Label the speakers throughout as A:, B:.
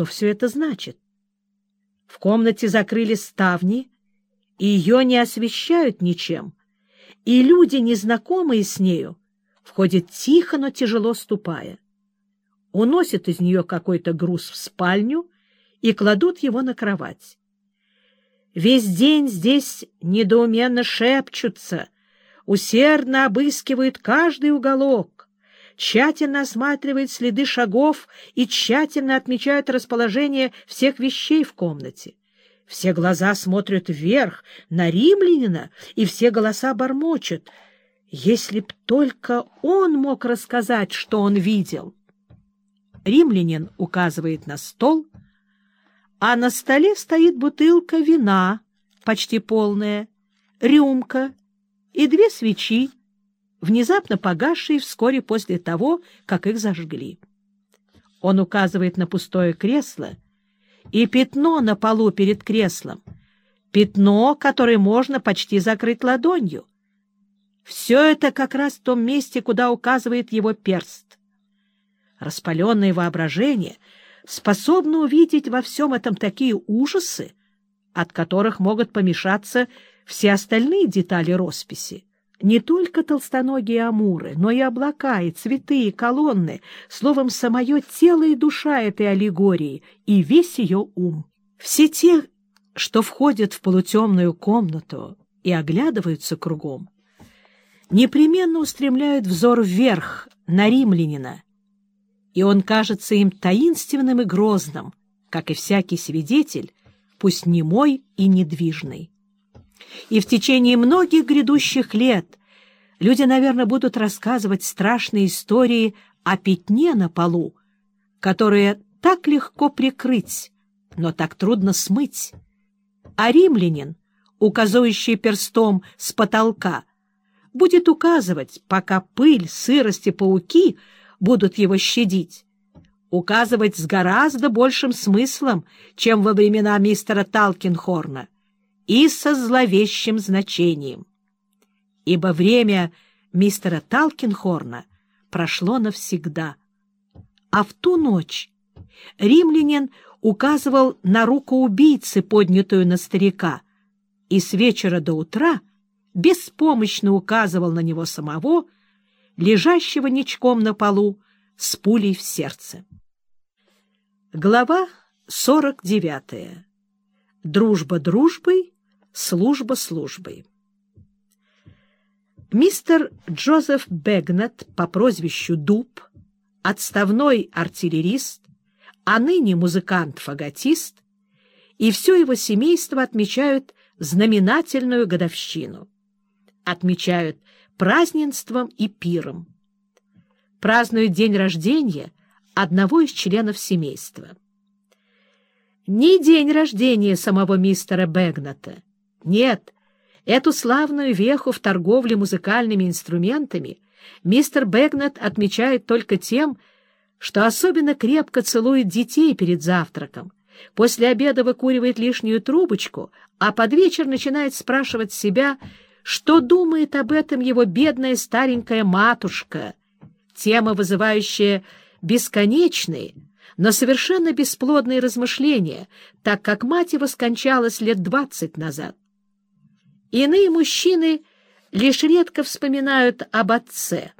A: что все это значит. В комнате закрыли ставни, и ее не освещают ничем, и люди, незнакомые с нею, входят тихо, но тяжело ступая. Уносят из нее какой-то груз в спальню и кладут его на кровать. Весь день здесь недоуменно шепчутся, усердно обыскивают каждый уголок, тщательно осматривают следы шагов и тщательно отмечают расположение всех вещей в комнате. Все глаза смотрят вверх, на римлянина, и все голоса бормочут. Если б только он мог рассказать, что он видел. Римлянин указывает на стол, а на столе стоит бутылка вина, почти полная, рюмка и две свечи, внезапно погасшие вскоре после того, как их зажгли. Он указывает на пустое кресло и пятно на полу перед креслом, пятно, которое можно почти закрыть ладонью. Все это как раз в том месте, куда указывает его перст. Распаленное воображение — способна увидеть во всем этом такие ужасы, от которых могут помешаться все остальные детали росписи. Не только толстоногие амуры, но и облака, и цветы, и колонны, словом, самое тело и душа этой аллегории, и весь ее ум. Все те, что входят в полутемную комнату и оглядываются кругом, непременно устремляют взор вверх на римлянина, и он кажется им таинственным и грозным, как и всякий свидетель, пусть немой и недвижный. И в течение многих грядущих лет люди, наверное, будут рассказывать страшные истории о пятне на полу, которое так легко прикрыть, но так трудно смыть. А римлянин, указывающий перстом с потолка, будет указывать, пока пыль, сырость и пауки — будут его щадить, указывать с гораздо большим смыслом, чем во времена мистера Талкинхорна, и со зловещим значением. Ибо время мистера Талкинхорна прошло навсегда. А в ту ночь римлянин указывал на руку убийцы, поднятую на старика, и с вечера до утра беспомощно указывал на него самого, лежащего ничком на полу с пулей в сердце. Глава 49. Дружба дружбой, служба службой. Мистер Джозеф Бэгнет по прозвищу Дуб, отставной артиллерист, а ныне музыкант-фаготист, и все его семейство отмечают знаменательную годовщину. Отмечают празднеством и пиром. Празднуют день рождения одного из членов семейства. Не день рождения самого мистера Бэгната. Нет, эту славную веху в торговле музыкальными инструментами мистер Бэгнат отмечает только тем, что особенно крепко целует детей перед завтраком, после обеда выкуривает лишнюю трубочку, а под вечер начинает спрашивать себя, что думает об этом его бедная старенькая матушка? Тема, вызывающая бесконечные, но совершенно бесплодные размышления, так как мать его скончалась лет двадцать назад. Иные мужчины лишь редко вспоминают об отце.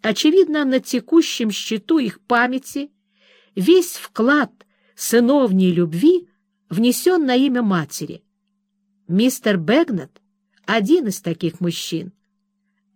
A: Очевидно, на текущем счету их памяти весь вклад сыновней любви внесен на имя матери. Мистер Бэгнет — один из таких мужчин.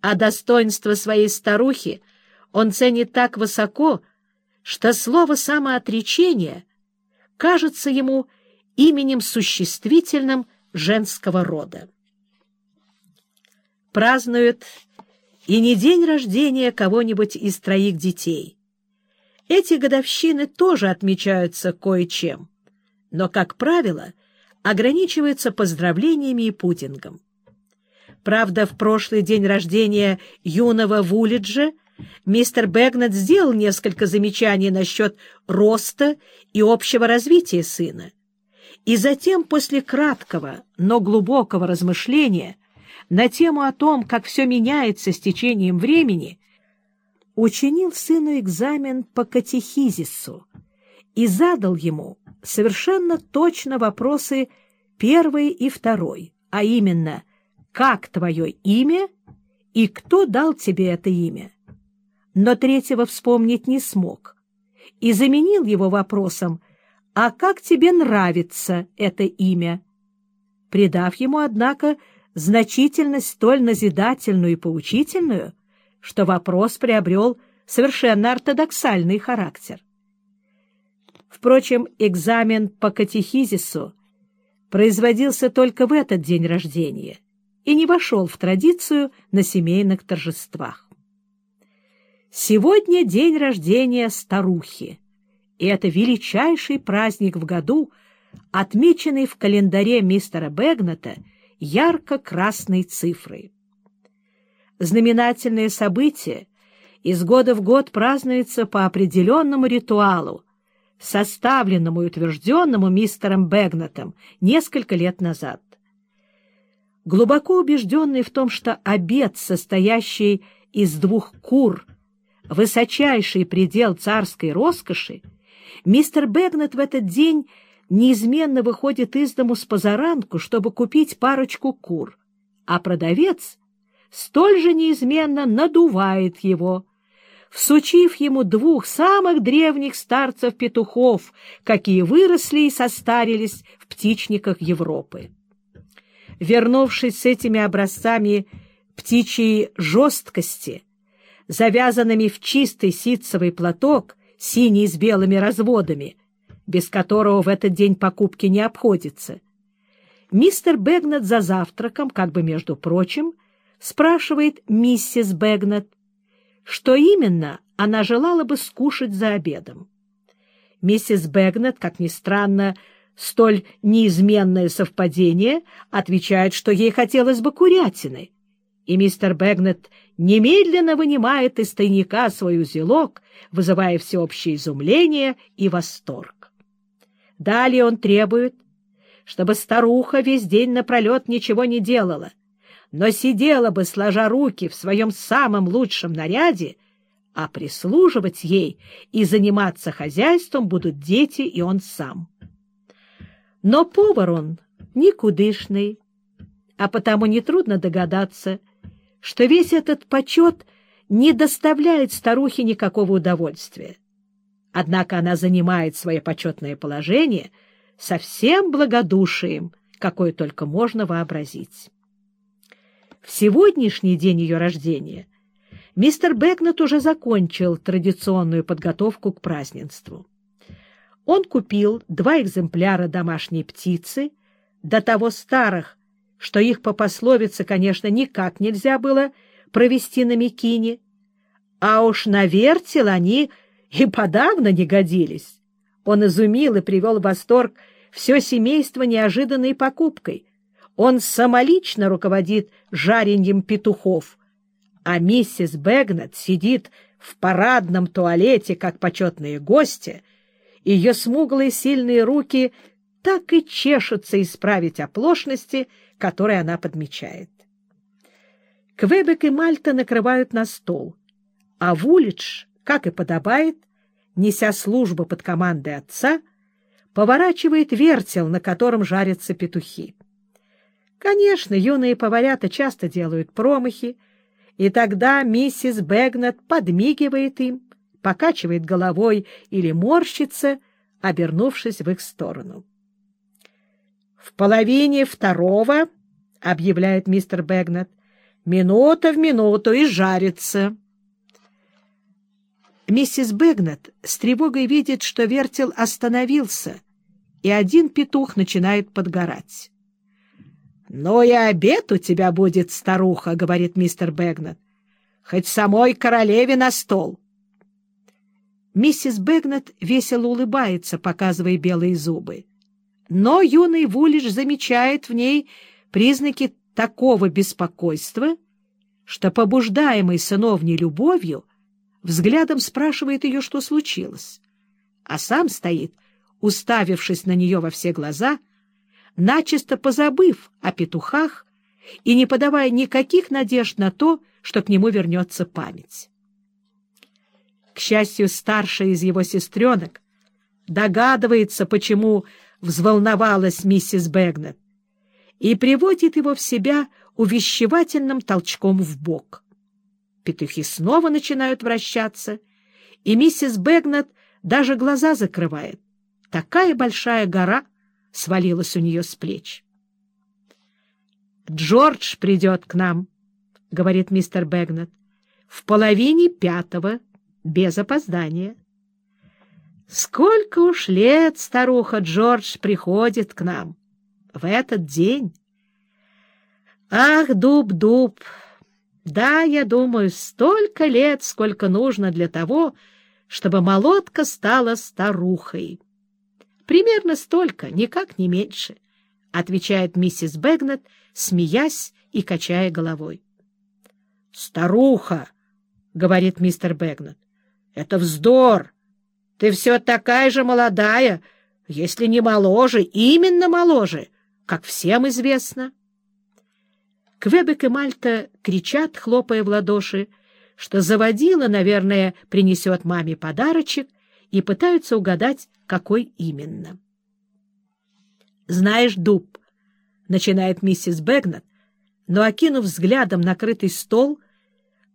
A: А достоинство своей старухи он ценит так высоко, что слово «самоотречение» кажется ему именем существительным женского рода. Празднуют и не день рождения кого-нибудь из троих детей. Эти годовщины тоже отмечаются кое-чем, но, как правило, ограничиваются поздравлениями и пудингом. Правда, в прошлый день рождения юного Вулиджа мистер Бэгнет сделал несколько замечаний насчет роста и общего развития сына. И затем, после краткого, но глубокого размышления на тему о том, как все меняется с течением времени, учинил сыну экзамен по катехизису и задал ему совершенно точно вопросы первый и второй, а именно «Как твое имя?» и «Кто дал тебе это имя?» Но третьего вспомнить не смог и заменил его вопросом «А как тебе нравится это имя?» придав ему, однако, значительность столь назидательную и поучительную, что вопрос приобрел совершенно ортодоксальный характер. Впрочем, экзамен по катехизису производился только в этот день рождения и не вошел в традицию на семейных торжествах. Сегодня день рождения старухи, и это величайший праздник в году, отмеченный в календаре мистера Бэгната ярко-красной цифрой. Знаменательное событие из года в год празднуется по определенному ритуалу, составленному и утвержденному мистером Бэгнетом несколько лет назад. Глубоко убежденный в том, что обед, состоящий из двух кур, высочайший предел царской роскоши, мистер Бэгнет в этот день неизменно выходит из дому с позаранку, чтобы купить парочку кур, а продавец столь же неизменно надувает его, всучив ему двух самых древних старцев-петухов, какие выросли и состарились в птичниках Европы. Вернувшись с этими образцами птичьей жесткости, завязанными в чистый ситцевый платок, синий с белыми разводами, без которого в этот день покупки не обходится, мистер Бэгнет за завтраком, как бы между прочим, спрашивает миссис Бэгнет, что именно она желала бы скушать за обедом. Миссис Бэгнет, как ни странно, столь неизменное совпадение, отвечает, что ей хотелось бы курятины. И мистер Бэгнет немедленно вынимает из тайника свой узелок, вызывая всеобщее изумление и восторг. Далее он требует, чтобы старуха весь день напролет ничего не делала, но сидела бы, сложа руки в своем самом лучшем наряде, а прислуживать ей и заниматься хозяйством будут дети и он сам. Но повар он никудышный, а потому нетрудно догадаться, что весь этот почет не доставляет старухе никакого удовольствия. Однако она занимает свое почетное положение со всем благодушием, какое только можно вообразить. В сегодняшний день ее рождения мистер Бэкнет уже закончил традиционную подготовку к празднеству. Он купил два экземпляра домашней птицы, до того старых, что их по пословице, конечно, никак нельзя было провести на Микине, а уж на вертел они и подавно не годились. Он изумил и привел в восторг все семейство неожиданной покупкой. Он самолично руководит жареньем петухов, а миссис Бэгнет сидит в парадном туалете, как почетные гости, ее смуглые сильные руки так и чешутся исправить оплошности, которые она подмечает. Квебек и Мальта накрывают на стол, а Вулидж, как и подобает, неся службу под командой отца, поворачивает вертел, на котором жарятся петухи. Конечно, юные поварята часто делают промахи, и тогда миссис Бэгнет подмигивает им, покачивает головой или морщится, обернувшись в их сторону. «В половине второго, — объявляет мистер Бэгнет, — минута в минуту и жарится». Миссис Бэгнет с тревогой видит, что вертел остановился, и один петух начинает подгорать. «Ну и обед у тебя будет, старуха», — говорит мистер Бэгнет. «Хоть самой королеве на стол». Миссис Бэгнет весело улыбается, показывая белые зубы. Но юный Вулиш замечает в ней признаки такого беспокойства, что, побуждаемый сыновней любовью, взглядом спрашивает ее, что случилось, а сам стоит, уставившись на нее во все глаза — начисто позабыв о петухах и не подавая никаких надежд на то, что к нему вернется память. К счастью, старшая из его сестренок, догадывается, почему взволновалась миссис Бэгнет, и приводит его в себя увещевательным толчком в бок. Петухи снова начинают вращаться, и миссис Бэгнет даже глаза закрывает. Такая большая гора свалилась у нее с плеч. «Джордж придет к нам», — говорит мистер Бэгнет, — «в половине пятого, без опоздания». Сколько уж лет старуха Джордж приходит к нам в этот день. Ах, дуб-дуб! Да, я думаю, столько лет, сколько нужно для того, чтобы молотка стала старухой. Примерно столько, никак не меньше, — отвечает миссис Бэгнет, смеясь и качая головой. — Старуха, — говорит мистер Бэгнет, — это вздор. Ты все такая же молодая, если не моложе, именно моложе, как всем известно. Квебек и Мальта кричат, хлопая в ладоши, что заводила, наверное, принесет маме подарочек, и пытаются угадать, какой именно. «Знаешь, дуб», — начинает миссис Бэгнет, но, окинув взглядом накрытый стол,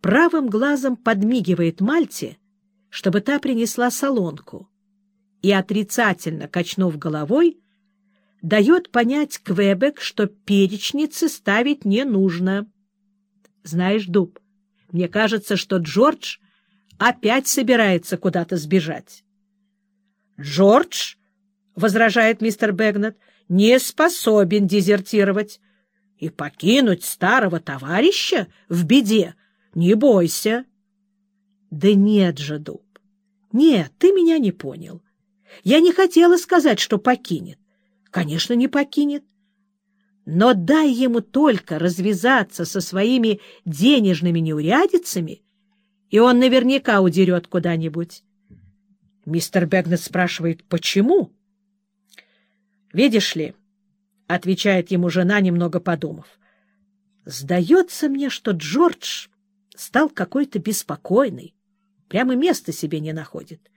A: правым глазом подмигивает Мальте, чтобы та принесла солонку, и, отрицательно качнув головой, дает понять Квебек, что перечницы ставить не нужно. Знаешь, Дуб, мне кажется, что Джордж опять собирается куда-то сбежать. — Джордж, — возражает мистер Бэгнет, — не способен дезертировать. И покинуть старого товарища в беде не бойся. — Да нет же, Дуб, нет, ты меня не понял. Я не хотела сказать, что покинет. Конечно, не покинет. Но дай ему только развязаться со своими денежными неурядицами, и он наверняка удерет куда-нибудь. Мистер Бэгнет спрашивает, почему? «Видишь ли», — отвечает ему жена, немного подумав, — «сдается мне, что Джордж стал какой-то беспокойный. Прямо места себе не находит.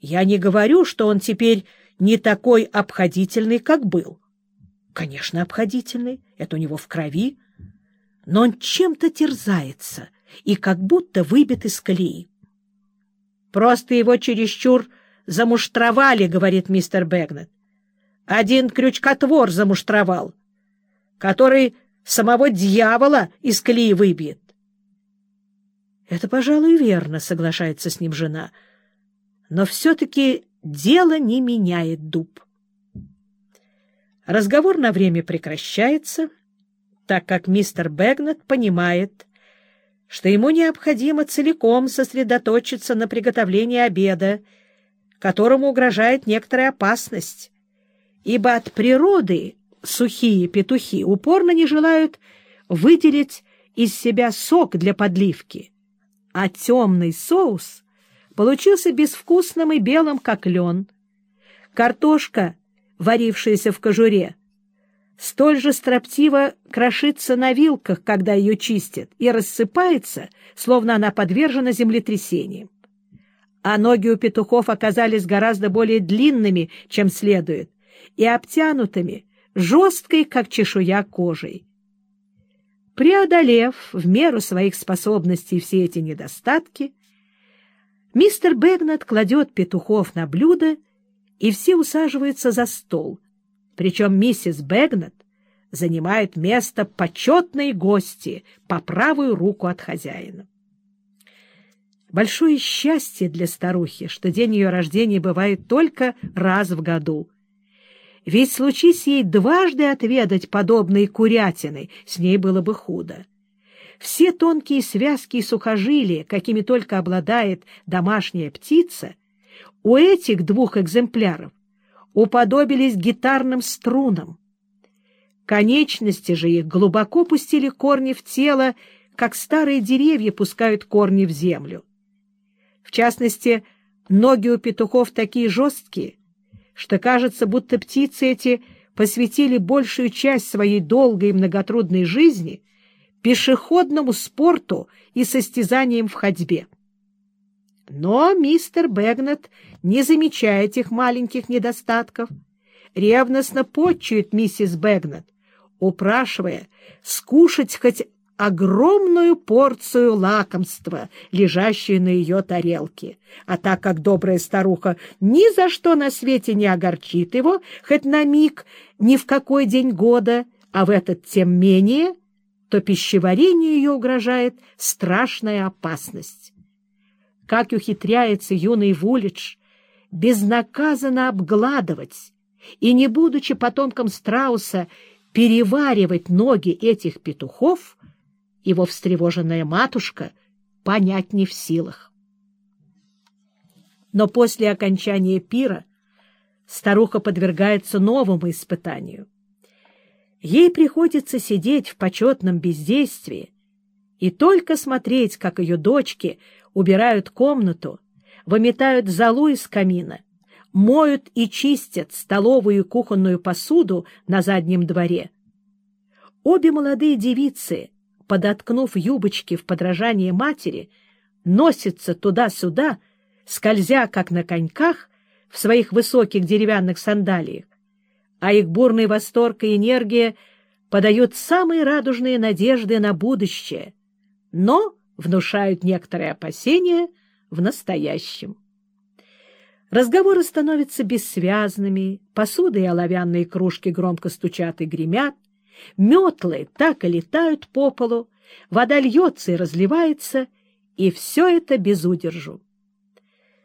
A: Я не говорю, что он теперь не такой обходительный, как был. Конечно, обходительный, это у него в крови, но он чем-то терзается и как будто выбит из колеи. Просто его чересчур замуштровали, говорит мистер Бэгнет. Один крючкотвор замуштровал, который самого дьявола из колеи выбьет. Это, пожалуй, верно, соглашается с ним жена. Но все-таки дело не меняет дуб. Разговор на время прекращается, так как мистер Бэгнет понимает, что ему необходимо целиком сосредоточиться на приготовлении обеда, которому угрожает некоторая опасность, ибо от природы сухие петухи упорно не желают выделить из себя сок для подливки, а темный соус получился безвкусным и белым, как лен. Картошка, варившаяся в кожуре, столь же строптиво крошится на вилках, когда ее чистят, и рассыпается, словно она подвержена землетрясениям. А ноги у петухов оказались гораздо более длинными, чем следует, и обтянутыми, жесткой, как чешуя, кожей. Преодолев в меру своих способностей все эти недостатки, мистер Бэгнет кладет петухов на блюдо, и все усаживаются за стол, причем миссис Бэгнет занимает место почетной гости по правую руку от хозяина. Большое счастье для старухи, что день ее рождения бывает только раз в году — ведь случись ей дважды отведать подобной курятины, с ней было бы худо. Все тонкие связки и сухожилия, какими только обладает домашняя птица, у этих двух экземпляров уподобились гитарным струнам. Конечности же их глубоко пустили корни в тело, как старые деревья пускают корни в землю. В частности, ноги у петухов такие жесткие, что кажется, будто птицы эти посвятили большую часть своей долгой и многотрудной жизни пешеходному спорту и состязаниям в ходьбе. Но мистер Бэгнет не замечает этих маленьких недостатков, ревностно подчует миссис Бэгнет, упрашивая скушать хоть огромную порцию лакомства, лежащую на ее тарелке. А так как добрая старуха ни за что на свете не огорчит его, хоть на миг, ни в какой день года, а в этот тем менее, то пищеварению ее угрожает страшная опасность. Как ухитряется юный Вулидж безнаказанно обгладывать и, не будучи потомком страуса, переваривать ноги этих петухов — его встревоженная матушка понять не в силах. Но после окончания пира старуха подвергается новому испытанию. Ей приходится сидеть в почетном бездействии и только смотреть, как ее дочки убирают комнату, выметают золу из камина, моют и чистят столовую и кухонную посуду на заднем дворе. Обе молодые девицы подоткнув юбочки в подражание матери, носится туда-сюда, скользя, как на коньках, в своих высоких деревянных сандалиях, а их бурный восторг и энергия подают самые радужные надежды на будущее, но внушают некоторые опасения в настоящем. Разговоры становятся бессвязными, посуда и оловянные кружки громко стучат и гремят, Метлы так и летают по полу, вода льется и разливается, и все это без удержу.